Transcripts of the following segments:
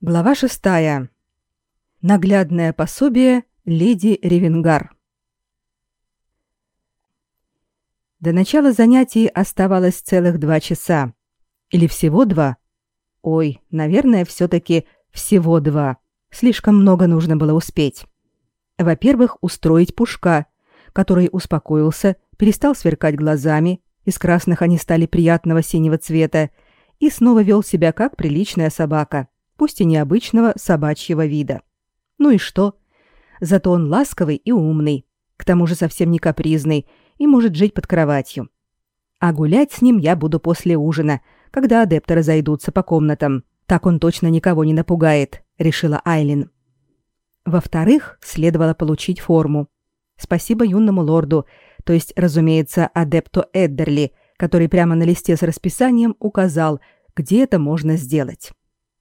Глава шестая. Наглядное пособие леди Ревенгар. До начала занятий оставалось целых два часа. Или всего два? Ой, наверное, все-таки всего два. Слишком много нужно было успеть. Во-первых, устроить пушка, который успокоился, перестал сверкать глазами, из красных они стали приятного синего цвета, и снова вел себя как приличная собака – пусть и необычного собачьего вида. Ну и что? Зато он ласковый и умный, к тому же совсем не капризный и может жить под кроватью. А гулять с ним я буду после ужина, когда адепты разойдутся по комнатам. Так он точно никого не напугает, решила Айлин. Во-вторых, следовало получить форму. Спасибо юному лорду, то есть, разумеется, адепту Эддерли, который прямо на листе с расписанием указал, где это можно сделать.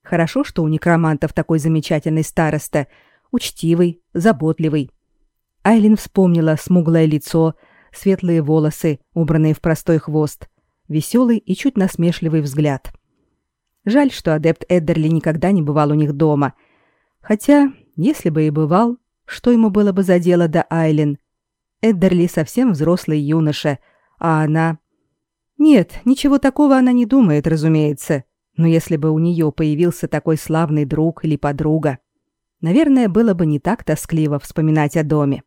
Хорошо, что у некромантов такой замечательный староста, учтивый, заботливый. Айлин вспомнила смуглое лицо, светлые волосы, убранные в простой хвост, веселый и чуть насмешливый взгляд. Жаль, что адепт Эддерли никогда не бывал у них дома. Хотя, если бы и бывал, что ему было бы за дело до Айлин? Эддерли совсем взрослый юноша, а она... Нет, ничего такого она не думает, разумеется. Но если бы у нее появился такой славный друг или подруга, наверное, было бы не так тоскливо вспоминать о доме.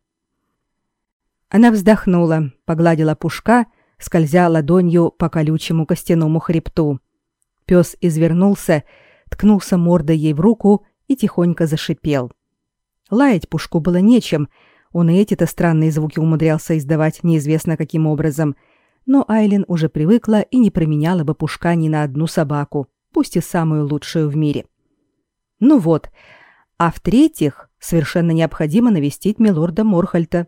Она вздохнула, погладила пушка, скользя ладонью по колючему костяному хребту. Пес извернулся, ткнулся мордой ей в руку и тихонько зашипел. Лаять пушку было нечем, он и эти-то странные звуки умудрялся издавать неизвестно каким образом, но Айлин уже привыкла и не променяла бы пушка ни на одну собаку, пусть и самую лучшую в мире. Ну вот, а в-третьих, совершенно необходимо навестить милорда Морхальта.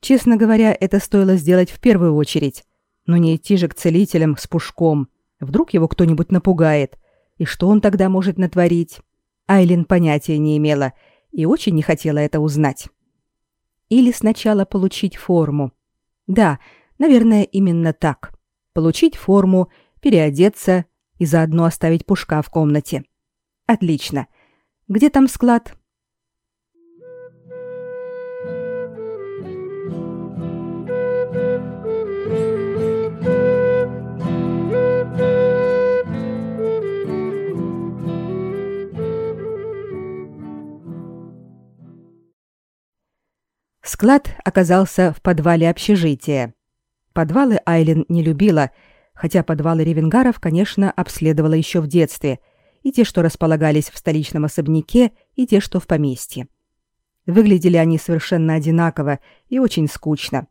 Честно говоря, это стоило сделать в первую очередь, но не идти же к целителям с пушком. Вдруг его кто-нибудь напугает, и что он тогда может натворить? Айлин понятия не имела и очень не хотела это узнать. Или сначала получить форму. Да, наверное, именно так. Получить форму, переодеться, и заодно оставить пушка в комнате. Отлично. Где там склад? Склад оказался в подвале общежития. Подвалы Айлин не любила — хотя подвалы ревенгаров, конечно, обследовала еще в детстве, и те, что располагались в столичном особняке, и те, что в поместье. Выглядели они совершенно одинаково и очень скучно.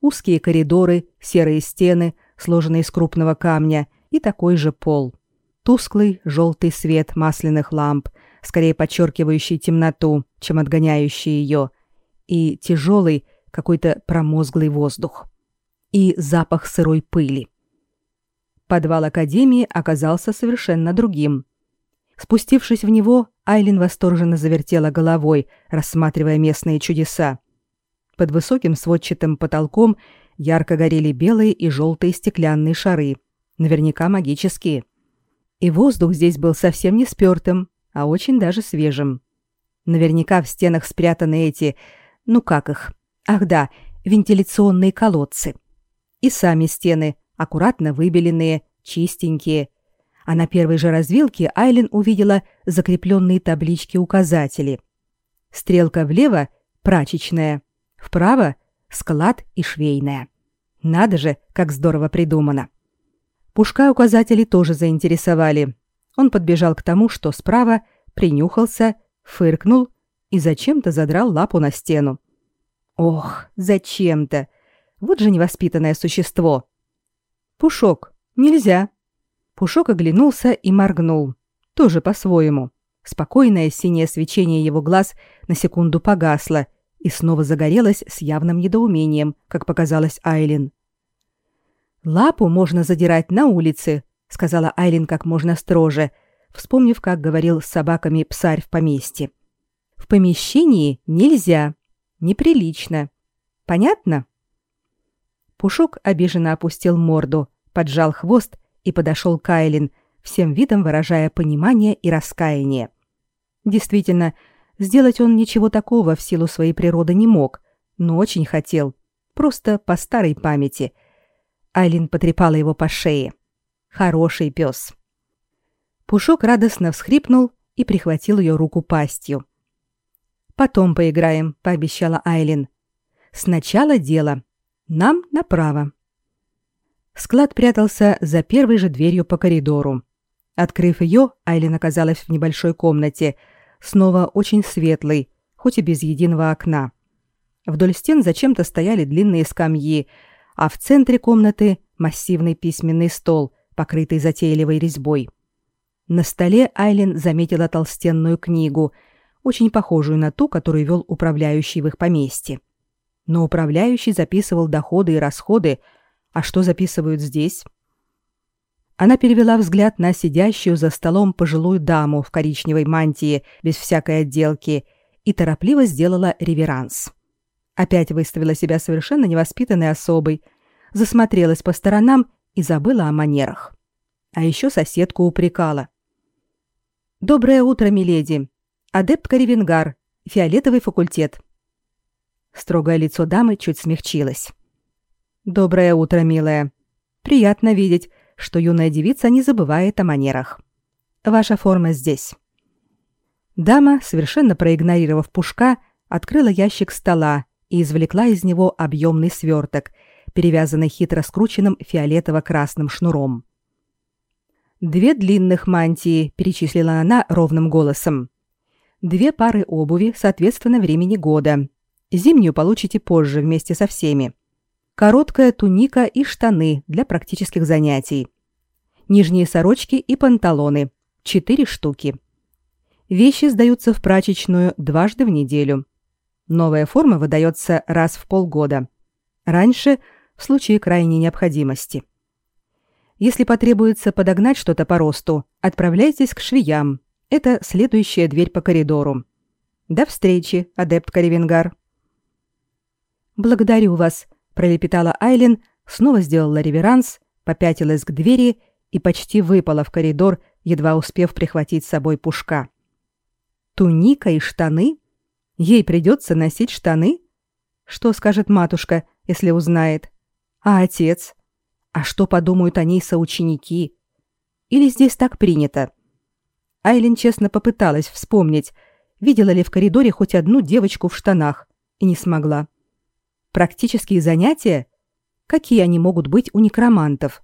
Узкие коридоры, серые стены, сложенные из крупного камня, и такой же пол. Тусклый желтый свет масляных ламп, скорее подчеркивающий темноту, чем отгоняющий ее, и тяжелый, какой-то промозглый воздух. И запах сырой пыли. Подвал Академии оказался совершенно другим. Спустившись в него, Айлин восторженно завертела головой, рассматривая местные чудеса. Под высоким сводчатым потолком ярко горели белые и желтые стеклянные шары, наверняка магические. И воздух здесь был совсем не спёртым, а очень даже свежим. Наверняка в стенах спрятаны эти, ну как их? Ах да, вентиляционные колодцы. И сами стены, аккуратно выбеленные, чистенькие. А на первой же развилке Айлин увидела закрепленные таблички-указатели. Стрелка влево – прачечная, вправо – склад и швейная. Надо же, как здорово придумано. Пушка указатели тоже заинтересовали. Он подбежал к тому, что справа, принюхался, фыркнул и зачем-то задрал лапу на стену. Ох, зачем-то! Вот же невоспитанное существо. Пушок, нельзя. Пушок оглянулся и моргнул. Тоже по-своему. Спокойное синее свечение его глаз на секунду погасло и снова загорелось с явным недоумением, как показалось Айлин. «Лапу можно задирать на улице», — сказала Айлин как можно строже, вспомнив, как говорил с собаками псарь в поместье. «В помещении нельзя. Неприлично. Понятно?» Пушок обиженно опустил морду, поджал хвост и подошел к Айлин, всем видом выражая понимание и раскаяние. Действительно, сделать он ничего такого в силу своей природы не мог, но очень хотел. Просто по старой памяти. Айлин потрепала его по шее. Хороший пес. Пушок радостно всхрипнул и прихватил ее руку пастью. «Потом поиграем», — пообещала Айлин. «Сначала дело. Нам направо». Склад прятался за первой же дверью по коридору. Открыв ее, Айлин оказалась в небольшой комнате, снова очень светлой, хоть и без единого окна. Вдоль стен зачем-то стояли длинные скамьи, а в центре комнаты массивный письменный стол, покрытый затейливой резьбой. На столе Айлин заметила толстенную книгу, очень похожую на ту, которую вел управляющий в их поместье. Но управляющий записывал доходы и расходы, а что записывают здесь? Она перевела взгляд на сидящую за столом пожилую даму в коричневой мантии без всякой отделки и торопливо сделала реверанс. Опять выставила себя совершенно невоспитанной особой, засмотрелась по сторонам и забыла о манерах. А еще соседку упрекала. «Доброе утро, миледи. Адепт Каривенгар, фиолетовый факультет». Строгое лицо дамы чуть смягчилось. «Доброе утро, милая. Приятно видеть, что юная девица не забывает о манерах. Ваша форма здесь». Дама, совершенно проигнорировав пушка, открыла ящик стола и извлекла из него объемный сверток, перевязанный хитро скрученным фиолетово-красным шнуром. Две длинных мантии, перечислила она ровным голосом. Две пары обуви, соответственно, времени года. Зимнюю получите позже вместе со всеми. Короткая туника и штаны для практических занятий. Нижние сорочки и панталоны. Четыре штуки. Вещи сдаются в прачечную дважды в неделю. Новая форма выдается раз в полгода. Раньше в случае крайней необходимости. Если потребуется подогнать что-то по росту, отправляйтесь к швеям. Это следующая дверь по коридору. До встречи, адепт Каревенгар. Благодарю вас, пролепетала Айлин, снова сделала реверанс, попятилась к двери и почти выпала в коридор, едва успев прихватить с собой пушка. Туника и штаны? Ей придется носить штаны? Что скажет матушка, если узнает? А отец? А что подумают о ней соученики? Или здесь так принято? Айлин честно попыталась вспомнить, видела ли в коридоре хоть одну девочку в штанах, и не смогла. Практические занятия? Какие они могут быть у некромантов?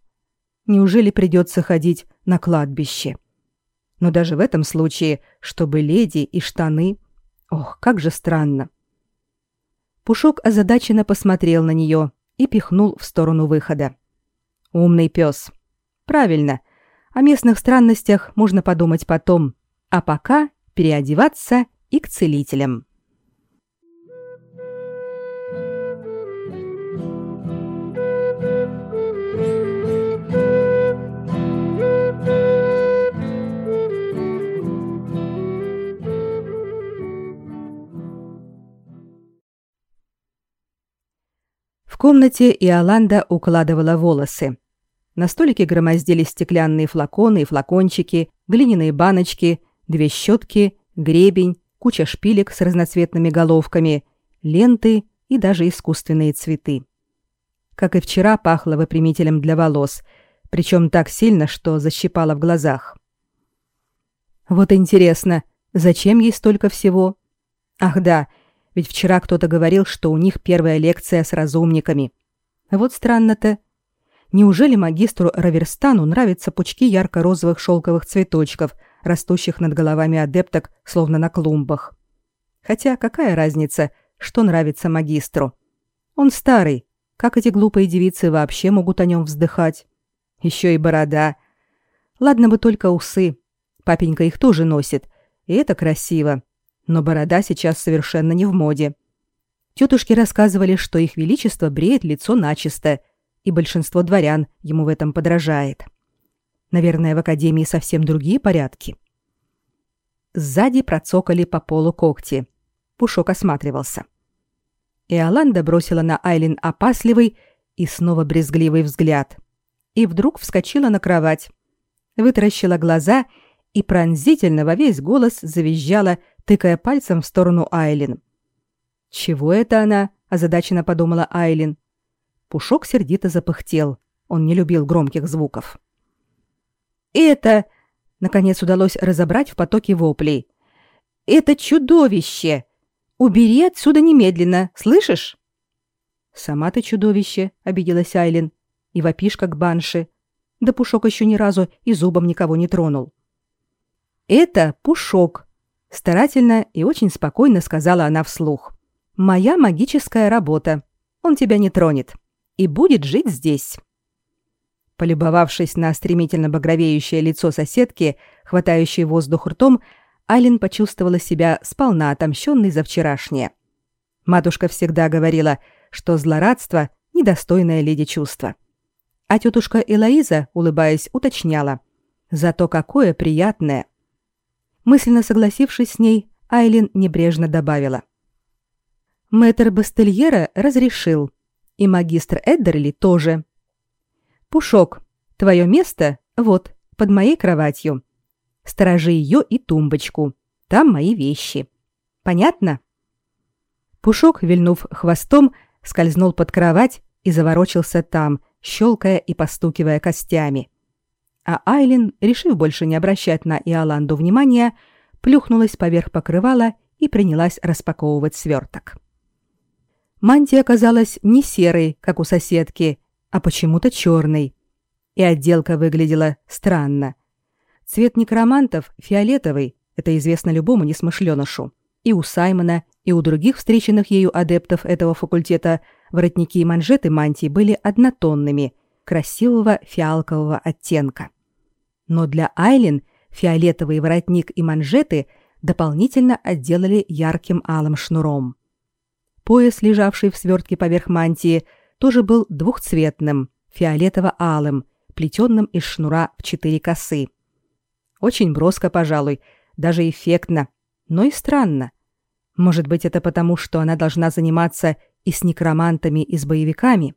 Неужели придется ходить на кладбище? Но даже в этом случае, чтобы леди и штаны... Ох, как же странно. Пушок озадаченно посмотрел на нее и пихнул в сторону выхода. Умный пес. Правильно. О местных странностях можно подумать потом, а пока переодеваться и к целителям. Комнате Иоланда укладывала волосы. На столике громоздились стеклянные флаконы и флакончики, глиняные баночки, две щетки, гребень, куча шпилек с разноцветными головками, ленты и даже искусственные цветы. Как и вчера, пахло выпрямителем для волос, причем так сильно, что защипало в глазах. Вот интересно, зачем ей столько всего? Ах да, ведь вчера кто-то говорил, что у них первая лекция с разумниками. Вот странно-то. Неужели магистру Раверстану нравятся пучки ярко-розовых шелковых цветочков, растущих над головами адепток, словно на клумбах? Хотя какая разница, что нравится магистру? Он старый. Как эти глупые девицы вообще могут о нем вздыхать? Еще и борода. Ладно бы только усы. Папенька их тоже носит. И это красиво. Но борода сейчас совершенно не в моде. Тетушки рассказывали, что их величество бреет лицо начисто – и большинство дворян ему в этом подражает. Наверное, в академии совсем другие порядки. Сзади процокали по полу когти. Пушок осматривался. Иоланда бросила на Айлин опасливый и снова брезгливый взгляд. И вдруг вскочила на кровать, вытаращила глаза и пронзительно во весь голос завизжала, тыкая пальцем в сторону Айлин. «Чего это она?» – озадаченно подумала Айлин. Пушок сердито запыхтел. Он не любил громких звуков. «Это...» — наконец удалось разобрать в потоке воплей. «Это чудовище! Убери отсюда немедленно, слышишь?» «Сама ты чудовище», — обиделась Айлин. «И вопишь, как банши. Да Пушок еще ни разу и зубом никого не тронул». «Это Пушок», — старательно и очень спокойно сказала она вслух. «Моя магическая работа. Он тебя не тронет. И будет жить здесь». Полюбовавшись на стремительно багровеющее лицо соседки, хватающей воздух ртом, Айлин почувствовала себя сполна отомщенной за вчерашнее. Матушка всегда говорила, что злорадство – недостойное леди чувство. А тетушка Элоиза, улыбаясь, уточняла. «Зато какое приятное!» Мысленно согласившись с ней, Айлин небрежно добавила. Мэтр Бастельера разрешил. И магистр Эддерли тоже. Пушок, твое место вот, под моей кроватью. Сторожи ее и тумбочку. Там мои вещи. Понятно? Пушок, вильнув хвостом, скользнул под кровать и заворочился там, щелкая и постукивая костями. А Айлин, решив больше не обращать на Иоланду внимания, плюхнулась поверх покрывала и принялась распаковывать сверток. Мантия оказалась не серой, как у соседки, а почему-то черный. И отделка выглядела странно. Цвет некромантов фиолетовый, это известно любому несмышленышу. И у Саймона, и у других встреченных ею адептов этого факультета воротники и манжеты мантии были однотонными, красивого фиалкового оттенка. Но для Айлин фиолетовый воротник и манжеты дополнительно отделали ярким алым шнуром. Пояс, лежавший в свертке поверх мантии, тоже был двухцветным, фиолетово-алым, плетенным из шнура в четыре косы. Очень броско, пожалуй, даже эффектно, но и странно. Может быть, это потому, что она должна заниматься и с некромантами, и с боевиками?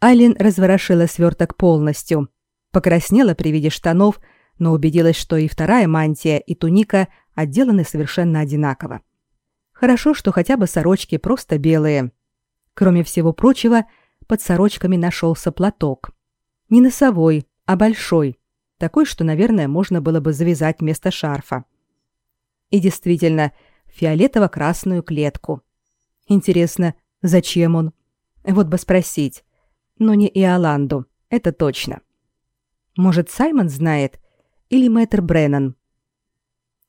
Айлин разворошила сверток полностью, покраснела при виде штанов, но убедилась, что и вторая мантия, и туника отделаны совершенно одинаково. Хорошо, что хотя бы сорочки просто белые, Кроме всего прочего, под сорочками нашелся платок. Не носовой, а большой, такой, что, наверное, можно было бы завязать вместо шарфа. И действительно, фиолетово-красную клетку. Интересно, зачем он? Вот бы спросить. Но не Иоланду, это точно. Может, Саймон знает? Или мэтр Бреннан?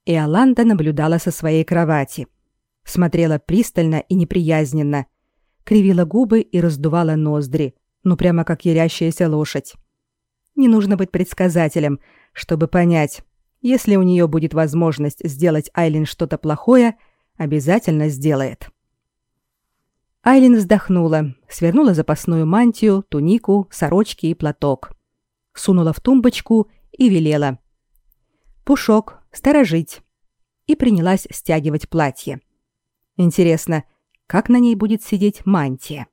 Иоланда наблюдала со своей кровати. Смотрела пристально и неприязненно – кривила губы и раздувала ноздри, ну прямо как ярящаяся лошадь. Не нужно быть предсказателем, чтобы понять, если у нее будет возможность сделать Айлин что-то плохое, обязательно сделает. Айлин вздохнула, свернула запасную мантию, тунику, сорочки и платок. Сунула в тумбочку и велела. «Пушок, сторожить!» И принялась стягивать платье. Интересно, как на ней будет сидеть мантия.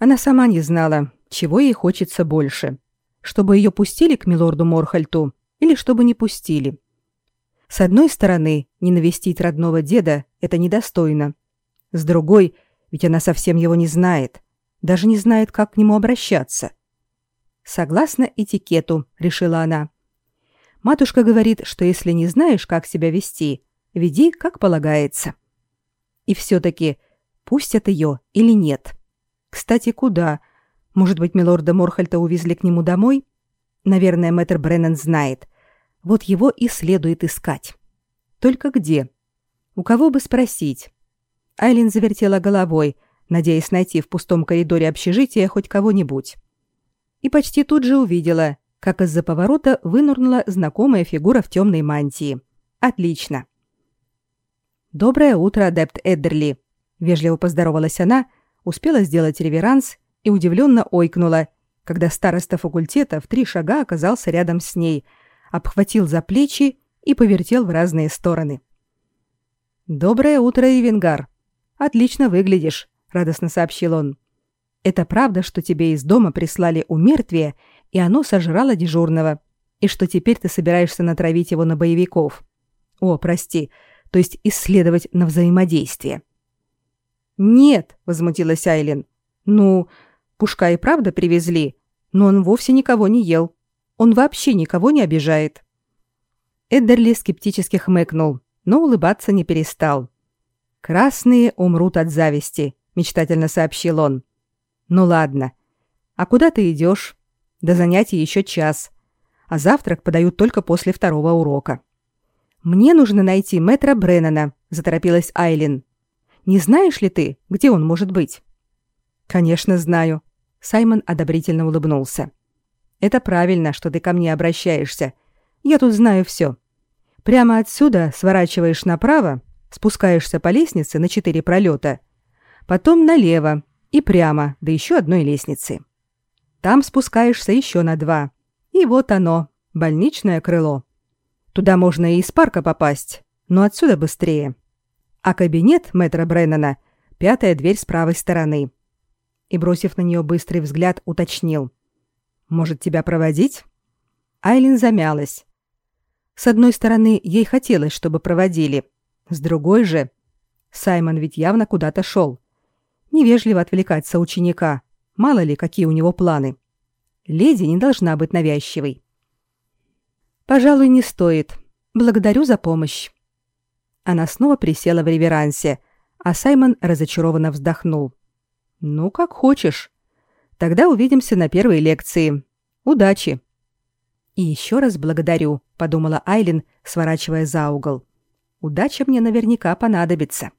Она сама не знала, чего ей хочется больше. Чтобы ее пустили к милорду Морхальту или чтобы не пустили. С одной стороны, не навестить родного деда – это недостойно. С другой, ведь она совсем его не знает. Даже не знает, как к нему обращаться. Согласно этикету, решила она. Матушка говорит, что если не знаешь, как себя вести, веди, как полагается. И все-таки, пустят ее или нет. Кстати, куда? Может быть, милорда Морхальта увезли к нему домой? Наверное, мэтр Бреннан знает. Вот его и следует искать. Только где? У кого бы спросить? Айлин завертела головой, надеясь найти в пустом коридоре общежития хоть кого-нибудь. И почти тут же увидела, как из-за поворота вынурнула знакомая фигура в темной мантии. Отлично. «Доброе утро, адепт Эддерли», — вежливо поздоровалась она, успела сделать реверанс и удивленно ойкнула, когда староста факультета в три шага оказался рядом с ней, обхватил за плечи и повертел в разные стороны. «Доброе утро, Ивенгар. Отлично выглядишь», — радостно сообщил он. «Это правда, что тебе из дома прислали умертвие, и оно сожрало дежурного, и что теперь ты собираешься натравить его на боевиков? О, прости, то есть исследовать на взаимодействие». «Нет», — возмутилась Айлин. «Ну, Пушка и правда привезли, но он вовсе никого не ел. Он вообще никого не обижает». Эддерли скептически хмыкнул, но улыбаться не перестал. «Красные умрут от зависти», — мечтательно сообщил он. «Ну ладно. А куда ты идешь? До занятий еще час. А завтрак подают только после второго урока». «Мне нужно найти мэтра Бреннана», — заторопилась Айлин. Не знаешь ли ты, где он может быть?» «Конечно знаю», — Саймон одобрительно улыбнулся. «Это правильно, что ты ко мне обращаешься. Я тут знаю все. Прямо отсюда сворачиваешь направо, спускаешься по лестнице на четыре пролета, потом налево и прямо до еще одной лестницы. Там спускаешься еще на два. И вот оно, больничное крыло. Туда можно и из парка попасть, но отсюда быстрее а кабинет мэтра Бреннана — пятая дверь с правой стороны. И, бросив на нее быстрый взгляд, уточнил. «Может, тебя проводить?» Айлин замялась. С одной стороны, ей хотелось, чтобы проводили. С другой же... Саймон ведь явно куда-то шел. Невежливо отвлекаться ученика. Мало ли, какие у него планы. Леди не должна быть навязчивой. «Пожалуй, не стоит. Благодарю за помощь». Она снова присела в реверансе, а Саймон разочарованно вздохнул. «Ну, как хочешь. Тогда увидимся на первой лекции. Удачи!» «И еще раз благодарю», — подумала Айлин, сворачивая за угол. «Удача мне наверняка понадобится».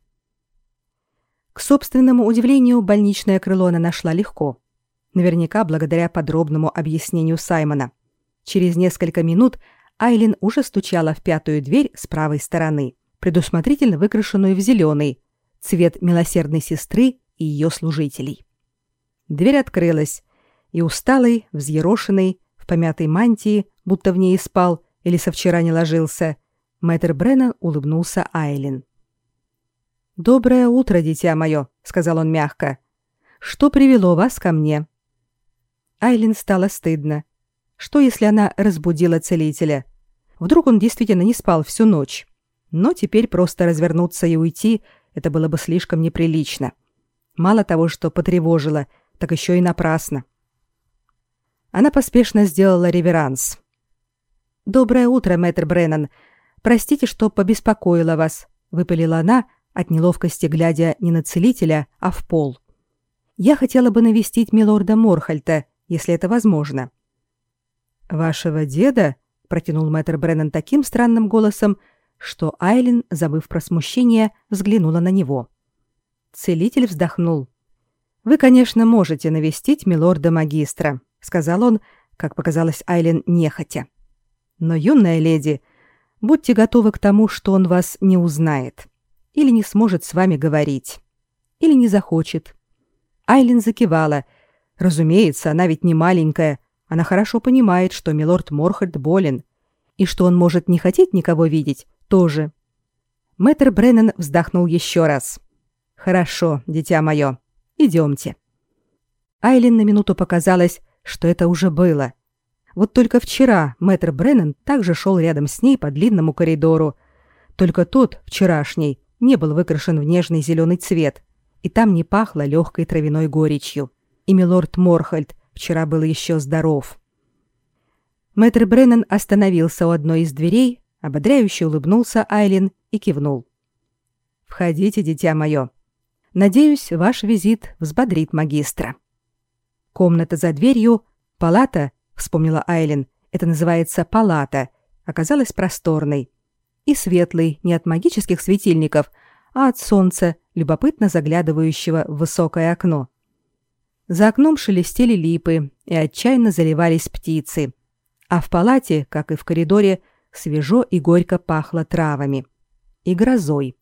К собственному удивлению, больничное крыло она нашла легко. Наверняка благодаря подробному объяснению Саймона. Через несколько минут Айлин уже стучала в пятую дверь с правой стороны предусмотрительно выкрашенную в зеленый, цвет милосердной сестры и ее служителей. Дверь открылась, и усталый, взъерошенный, в помятой мантии, будто в ней спал или со вчера не ложился, мэтр Бреннан улыбнулся Айлин. «Доброе утро, дитя мое», — сказал он мягко. «Что привело вас ко мне?» Айлин стало стыдно. Что, если она разбудила целителя? Вдруг он действительно не спал всю ночь? Но теперь просто развернуться и уйти — это было бы слишком неприлично. Мало того, что потревожило, так еще и напрасно. Она поспешно сделала реверанс. «Доброе утро, мэтр Бреннан. Простите, что побеспокоила вас», — выпалила она, от неловкости глядя не на целителя, а в пол. «Я хотела бы навестить милорда Морхальта, если это возможно». «Вашего деда?» — протянул мэтр Бреннан таким странным голосом, что Айлин, забыв про смущение, взглянула на него. Целитель вздохнул. «Вы, конечно, можете навестить милорда-магистра», — сказал он, как показалось Айлин, нехотя. «Но, юная леди, будьте готовы к тому, что он вас не узнает. Или не сможет с вами говорить. Или не захочет». Айлин закивала. Разумеется, она ведь не маленькая. Она хорошо понимает, что милорд Морхальд болен, и что он может не хотеть никого видеть, тоже. Мэтр Бреннан вздохнул еще раз. «Хорошо, дитя мое, идемте». Айлин на минуту показалось, что это уже было. Вот только вчера мэтр Бреннан также шел рядом с ней по длинному коридору. Только тот, вчерашний, не был выкрашен в нежный зеленый цвет, и там не пахло легкой травяной горечью. И милорд Морхальд вчера был еще здоров. Мэтр Бреннан остановился у одной из дверей, Ободряюще улыбнулся Айлин и кивнул. «Входите, дитя мое. Надеюсь, ваш визит взбодрит магистра». Комната за дверью, палата, вспомнила Айлин, это называется палата, оказалась просторной и светлой не от магических светильников, а от солнца, любопытно заглядывающего в высокое окно. За окном шелестели липы и отчаянно заливались птицы, а в палате, как и в коридоре, свежо и горько пахло травами. И грозой.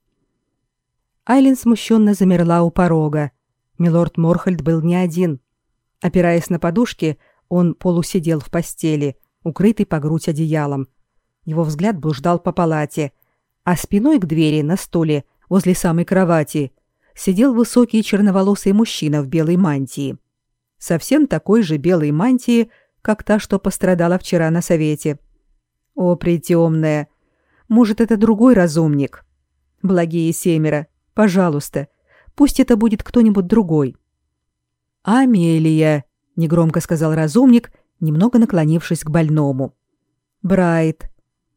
Айлин смущенно замерла у порога. Милорд Морхальд был не один. Опираясь на подушки, Он полусидел в постели, укрытый по грудь одеялом. Его взгляд блуждал по палате, а спиной к двери на стуле возле самой кровати сидел высокий черноволосый мужчина в белой мантии. Совсем такой же белой мантии, как та, что пострадала вчера на совете. О, притемная! Может, это другой разумник? Благие семеро, пожалуйста, пусть это будет кто-нибудь другой. Амелия, негромко сказал разумник, немного наклонившись к больному. Брайт,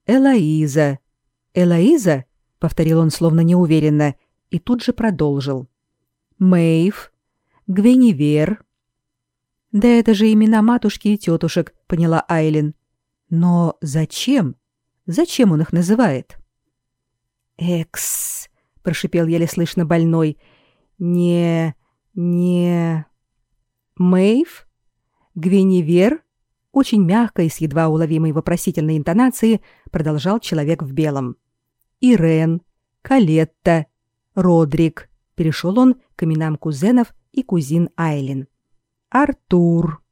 Элоиза. Элоиза, повторил он словно неуверенно и тут же продолжил. Мэйв, Гвеневер. Да это же имена матушки и тетушек, поняла Айлин. Но зачем? Зачем он их называет? Экс, прошипел еле слышно больной. Не, не Мэйв? Гвеневер? Очень мягко и с едва уловимой вопросительной интонацией продолжал человек в белом. Ирен, Калетта, Родрик. Перешел он к именам кузенов и кузин Айлин. Артур.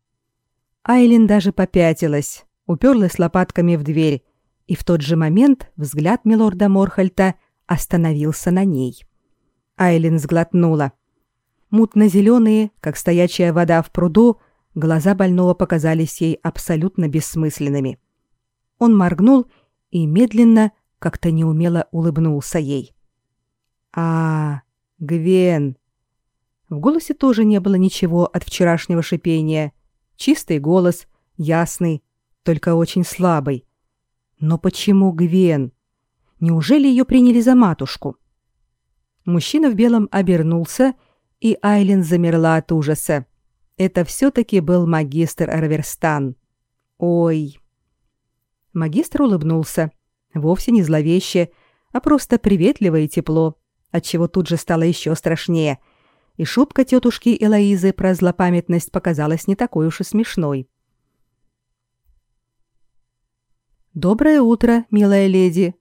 Айлин даже попятилась, уперлась лопатками в дверь, и в тот же момент взгляд милорда Морхальта остановился на ней. Айлин сглотнула. Мутно-зеленые, как стоячая вода в пруду, глаза больного показались ей абсолютно бессмысленными. Он моргнул и медленно, как-то неумело улыбнулся ей. «А, Гвен!» В голосе тоже не было ничего от вчерашнего шипения. Чистый голос, ясный, только очень слабый. Но почему Гвен? Неужели ее приняли за матушку? Мужчина в белом обернулся и Айлин замерла от ужаса. Это все-таки был магистр Раверстан. Ой. Магистр улыбнулся. Вовсе не зловеще, а просто приветливо и тепло, отчего тут же стало еще страшнее. И шутка тетушки Элоизы про злопамятность показалась не такой уж и смешной. «Доброе утро, милая леди.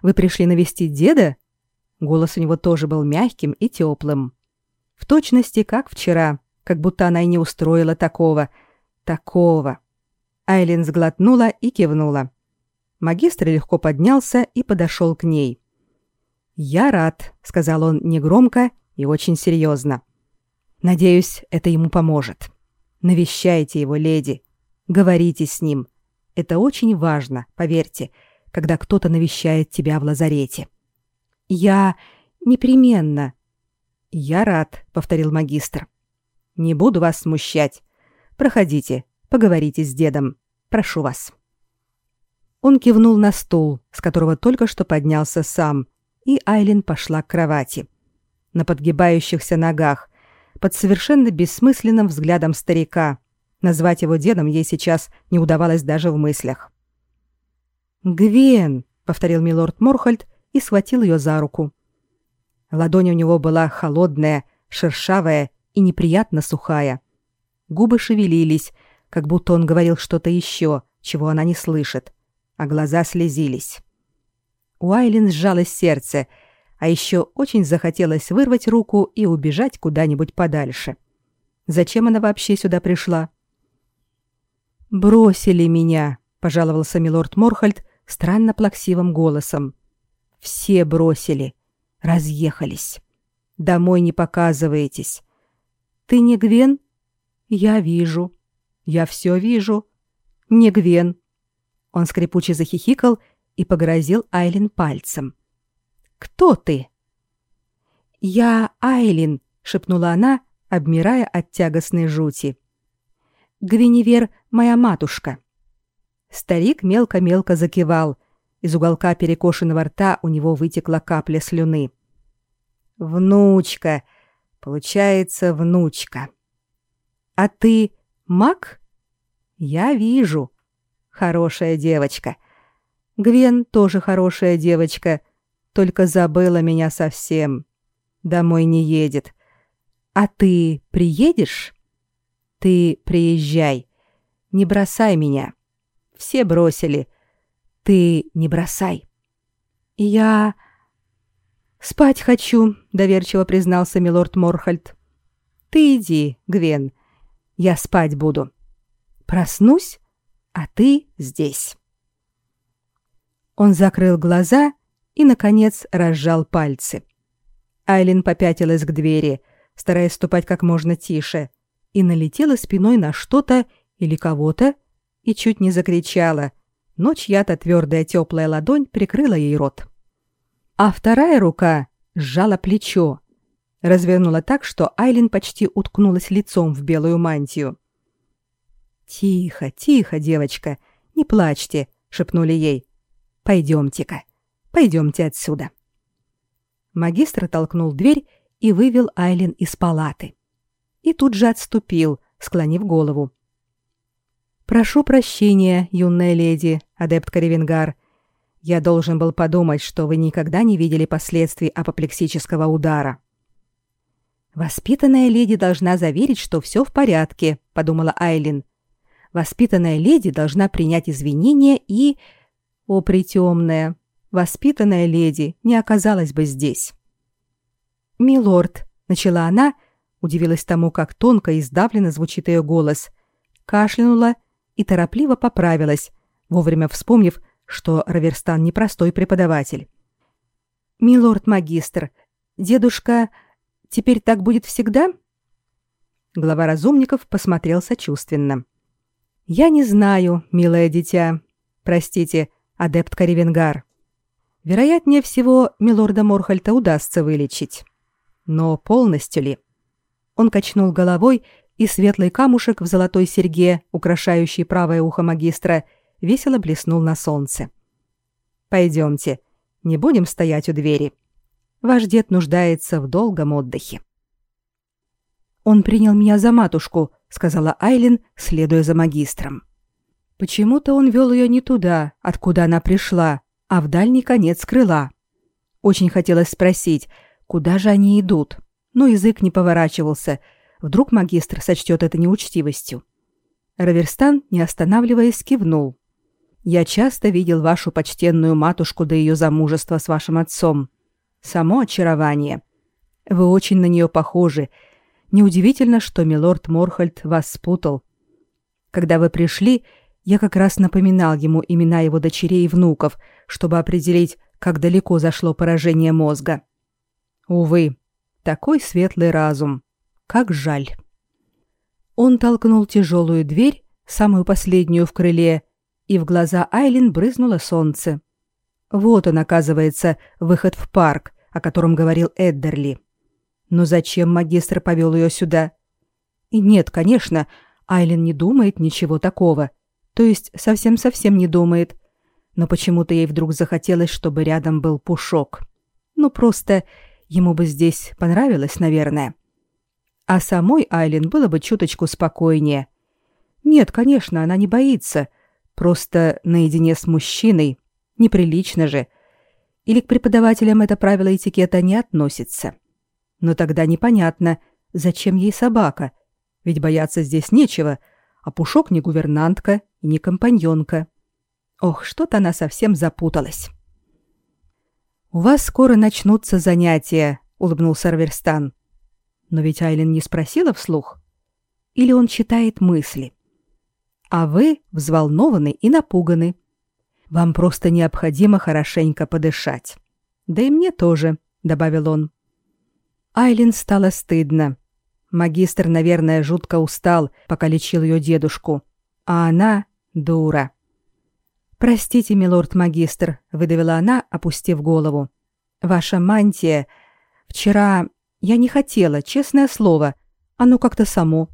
Вы пришли навестить деда?» Голос у него тоже был мягким и теплым. В точности, как вчера, как будто она и не устроила такого. Такого. Айлин сглотнула и кивнула. Магистр легко поднялся и подошел к ней. «Я рад», — сказал он негромко и очень серьезно. «Надеюсь, это ему поможет. Навещайте его, леди. Говорите с ним. Это очень важно, поверьте, когда кто-то навещает тебя в лазарете». «Я непременно», «Я рад», — повторил магистр. «Не буду вас смущать. Проходите, поговорите с дедом. Прошу вас». Он кивнул на стул, с которого только что поднялся сам, и Айлин пошла к кровати. На подгибающихся ногах, под совершенно бессмысленным взглядом старика. Назвать его дедом ей сейчас не удавалось даже в мыслях. «Гвен!» — повторил милорд Морхольд и схватил ее за руку. Ладонь у него была холодная, шершавая и неприятно сухая. Губы шевелились, как будто он говорил что-то еще, чего она не слышит, а глаза слезились. У Айлин сжалось сердце, а еще очень захотелось вырвать руку и убежать куда-нибудь подальше. Зачем она вообще сюда пришла? «Бросили меня», — пожаловался милорд Морхальд странно плаксивым голосом. «Все бросили разъехались. Домой не показываетесь. Ты не Гвен? Я вижу. Я все вижу. Не Гвен. Он скрипуче захихикал и погрозил Айлин пальцем. Кто ты? Я Айлин, шепнула она, обмирая от тягостной жути. Гвиневер моя матушка. Старик мелко-мелко закивал, из уголка перекошенного рта у него вытекла капля слюны. Внучка. Получается, внучка. А ты маг? Я вижу. Хорошая девочка. Гвен тоже хорошая девочка, только забыла меня совсем. Домой не едет. А ты приедешь? Ты приезжай. Не бросай меня. Все бросили. Ты не бросай. Я... «Спать хочу», — доверчиво признался милорд Морхальд. «Ты иди, Гвен. Я спать буду. Проснусь, а ты здесь. Он закрыл глаза и, наконец, разжал пальцы. Айлин попятилась к двери, стараясь ступать как можно тише, и налетела спиной на что-то или кого-то и чуть не закричала, но чья-то твердая теплая ладонь прикрыла ей рот. А вторая рука сжала плечо, развернула так, что Айлин почти уткнулась лицом в белую мантию. «Тихо, тихо, девочка, не плачьте», — шепнули ей. «Пойдемте-ка, пойдемте отсюда». Магистр толкнул дверь и вывел Айлин из палаты. И тут же отступил, склонив голову. «Прошу прощения, юная леди, адепт Каревенгар. Я должен был подумать, что вы никогда не видели последствий апоплексического удара». «Воспитанная леди должна заверить, что все в порядке», — подумала Айлин. «Воспитанная леди должна принять извинения и...» «О, притемная, воспитанная леди не оказалась бы здесь». «Милорд», — начала она, удивилась тому, как тонко и сдавленно звучит ее голос, кашлянула и торопливо поправилась, вовремя вспомнив, что Раверстан непростой преподаватель. «Милорд-магистр, дедушка...» Теперь так будет всегда? Глава разумников посмотрел сочувственно. Я не знаю, милое дитя. Простите, адепт Каривенгар. Вероятнее всего, милорда Морхальта удастся вылечить. Но полностью ли? Он качнул головой, и светлый камушек в золотой серьге, украшающий правое ухо магистра, весело блеснул на солнце. Пойдемте, не будем стоять у двери. Ваш дед нуждается в долгом отдыхе. Он принял меня за матушку, сказала Айлин, следуя за магистром. Почему-то он вел ее не туда, откуда она пришла, а в дальний конец крыла. Очень хотелось спросить, куда же они идут, но язык не поворачивался. Вдруг магистр сочтет это неучтивостью. Раверстан, не останавливаясь, кивнул. «Я часто видел вашу почтенную матушку до ее замужества с вашим отцом. Само очарование. Вы очень на нее похожи. Неудивительно, что милорд Морхальд вас спутал. Когда вы пришли, я как раз напоминал ему имена его дочерей и внуков, чтобы определить, как далеко зашло поражение мозга. Увы, такой светлый разум. Как жаль. Он толкнул тяжелую дверь, самую последнюю в крыле, и в глаза Айлин брызнуло солнце. Вот он, оказывается, выход в парк, о котором говорил Эддерли. Но зачем магистр повел ее сюда? И нет, конечно, Айлин не думает ничего такого. То есть совсем-совсем не думает. Но почему-то ей вдруг захотелось, чтобы рядом был Пушок. Ну просто ему бы здесь понравилось, наверное. А самой Айлин было бы чуточку спокойнее. Нет, конечно, она не боится. Просто наедине с мужчиной Неприлично же. Или к преподавателям это правило этикета не относится. Но тогда непонятно, зачем ей собака. Ведь бояться здесь нечего, а Пушок не гувернантка и не компаньонка. Ох, что-то она совсем запуталась. «У вас скоро начнутся занятия», — улыбнулся Раверстан. Но ведь Айлин не спросила вслух. Или он читает мысли. А вы взволнованы и напуганы. Вам просто необходимо хорошенько подышать. Да и мне тоже, добавил он. Айлин стало стыдно. Магистр, наверное, жутко устал, пока лечил ее дедушку, а она дура. Простите, милорд магистр, выдавила она, опустив голову. Ваша мантия вчера я не хотела, честное слово. Оно как-то само.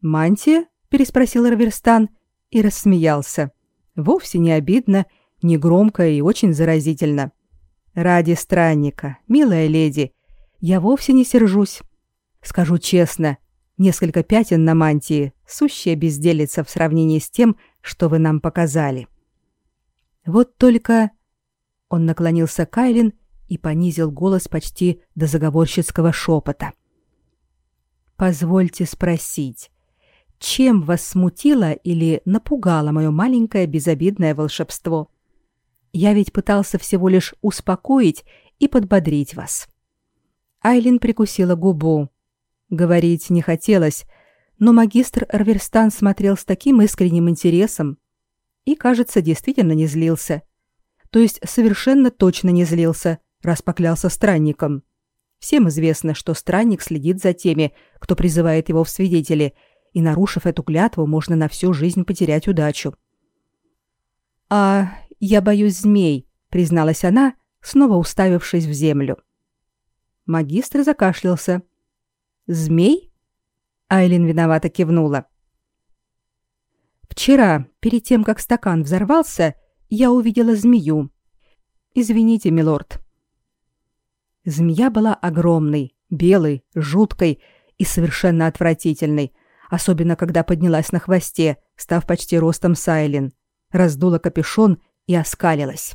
Мантия? переспросил Раверстан и рассмеялся. Вовсе не обидно, не громко и очень заразительно. Ради странника, милая леди, я вовсе не сержусь. Скажу честно, несколько пятен на мантии — сущая безделица в сравнении с тем, что вы нам показали. Вот только... Он наклонился к Айлин и понизил голос почти до заговорщицкого шепота. «Позвольте спросить, чем вас смутило или напугало мое маленькое безобидное волшебство? Я ведь пытался всего лишь успокоить и подбодрить вас. Айлин прикусила губу. Говорить не хотелось, но магистр Арверстан смотрел с таким искренним интересом и, кажется, действительно не злился. То есть совершенно точно не злился, раз поклялся странником. Всем известно, что странник следит за теми, кто призывает его в свидетели, и, нарушив эту клятву, можно на всю жизнь потерять удачу. «А я боюсь змей», — призналась она, снова уставившись в землю. Магистр закашлялся. «Змей?» Айлин виновато кивнула. «Вчера, перед тем, как стакан взорвался, я увидела змею. Извините, милорд». Змея была огромной, белой, жуткой и совершенно отвратительной, особенно когда поднялась на хвосте, став почти ростом с Айлин, раздула капюшон и оскалилась.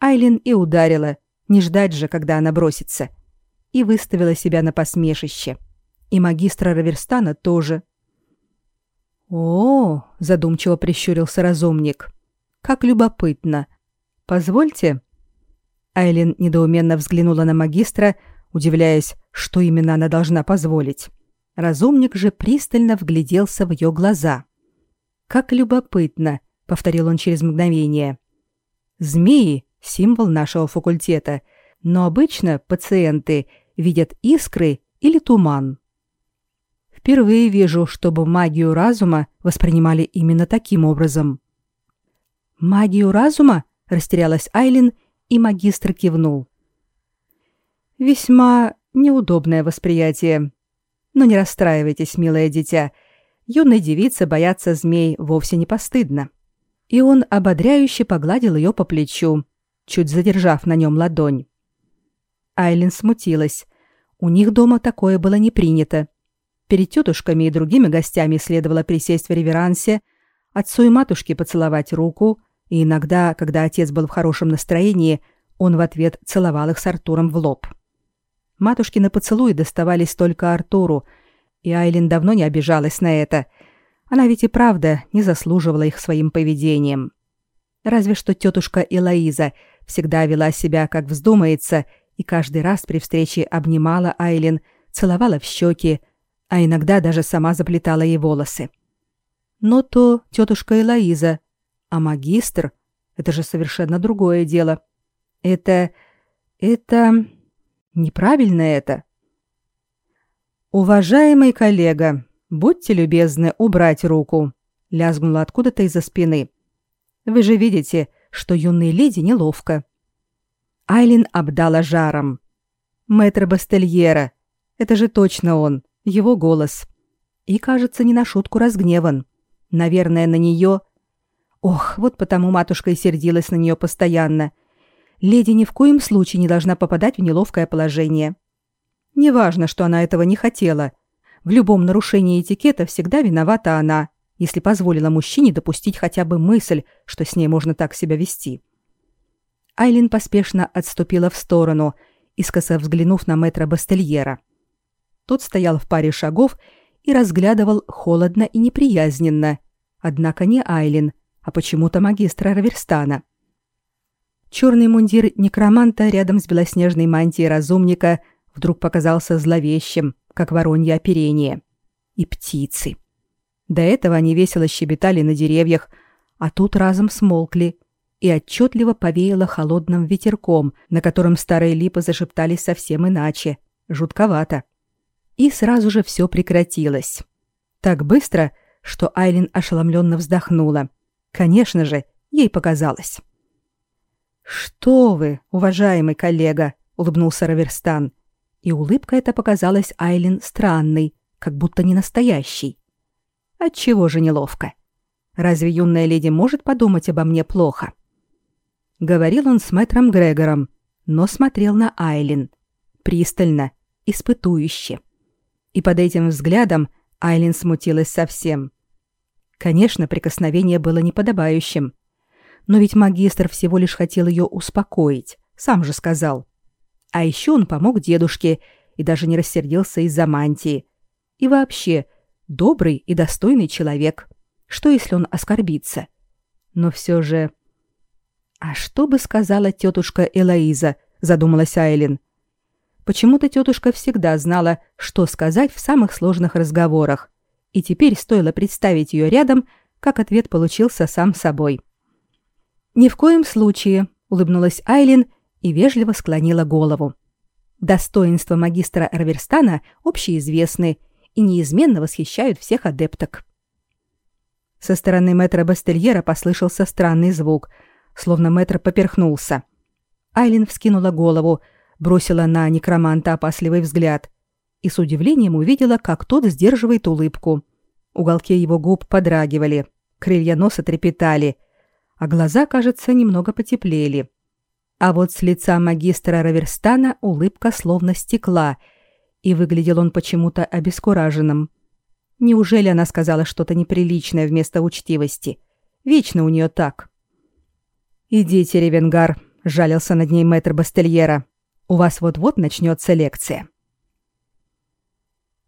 Айлин и ударила, не ждать же, когда она бросится — и выставила себя на посмешище. И магистра Раверстана тоже. О, задумчиво прищурился разумник. Как любопытно. Позвольте. Айлин недоуменно взглянула на магистра, удивляясь, что именно она должна позволить. Разумник же пристально вгляделся в ее глаза. Как любопытно, повторил он через мгновение. Змеи символ нашего факультета, но обычно пациенты видят искры или туман. Впервые вижу, чтобы магию разума воспринимали именно таким образом. Магию разума? растерялась Айлин, и магистр кивнул. Весьма неудобное восприятие. Но не расстраивайтесь, милое дитя. Юной девице бояться змей вовсе не постыдно. И он ободряюще погладил ее по плечу, чуть задержав на нем ладонь. Айлин смутилась. У них дома такое было не принято. Перед тетушками и другими гостями следовало присесть в реверансе, отцу и матушке поцеловать руку, и иногда, когда отец был в хорошем настроении, он в ответ целовал их с Артуром в лоб. Матушки на поцелуи доставались только Артуру, и Айлин давно не обижалась на это. Она ведь и правда не заслуживала их своим поведением. Разве что тетушка Элоиза всегда вела себя, как вздумается, и каждый раз при встрече обнимала Айлин, целовала в щеки, а иногда даже сама заплетала ей волосы. Но то тетушка Элоиза, а магистр — это же совершенно другое дело. Это... это... неправильно это. «Уважаемый коллега, будьте любезны убрать руку», — лязгнула откуда-то из-за спины. «Вы же видите, что юной леди неловко». Айлин обдала жаром. Мэтр Бастельера. Это же точно он, его голос. И, кажется, не на шутку разгневан. Наверное, на нее. Ох, вот потому матушка и сердилась на нее постоянно. Леди ни в коем случае не должна попадать в неловкое положение. Неважно, что она этого не хотела. В любом нарушении этикета всегда виновата она, если позволила мужчине допустить хотя бы мысль, что с ней можно так себя вести. — Айлин поспешно отступила в сторону, искоса взглянув на мэтра Бастельера. Тот стоял в паре шагов и разглядывал холодно и неприязненно, однако не Айлин, а почему-то магистра Раверстана. Черный мундир некроманта рядом с белоснежной мантией разумника вдруг показался зловещим, как воронье оперение. И птицы. До этого они весело щебетали на деревьях, а тут разом смолкли и отчетливо повеяло холодным ветерком, на котором старые липы зашептались совсем иначе, жутковато. И сразу же все прекратилось. Так быстро, что Айлин ошеломленно вздохнула. Конечно же, ей показалось. «Что вы, уважаемый коллега!» — улыбнулся Раверстан. И улыбка эта показалась Айлин странной, как будто не настоящей. Отчего же неловко? Разве юная леди может подумать обо мне плохо?» Говорил он с мэтром Грегором, но смотрел на Айлин. Пристально, испытующе. И под этим взглядом Айлин смутилась совсем. Конечно, прикосновение было неподобающим. Но ведь магистр всего лишь хотел ее успокоить, сам же сказал. А еще он помог дедушке и даже не рассердился из-за мантии. И вообще, добрый и достойный человек. Что, если он оскорбится? Но все же «А что бы сказала тетушка Элоиза?» – задумалась Айлин. Почему-то тетушка всегда знала, что сказать в самых сложных разговорах, И теперь стоило представить ее рядом, как ответ получился сам собой. «Ни в коем случае», — улыбнулась Айлин и вежливо склонила голову. Достоинства магистра Раверстана общеизвестны и неизменно восхищают всех адепток. Со стороны мэтра Бастельера послышался странный звук, словно мэтр поперхнулся. Айлин вскинула голову, бросила на некроманта опасливый взгляд и с удивлением увидела, как тот сдерживает улыбку. Уголки его губ подрагивали, крылья носа трепетали, а глаза, кажется, немного потеплели. А вот с лица магистра Раверстана улыбка словно стекла, и выглядел он почему-то обескураженным. Неужели она сказала что-то неприличное вместо учтивости? Вечно у нее так. «Идите, Ревенгар», — жалился над ней мэтр Бастельера. «У вас вот-вот начнется лекция».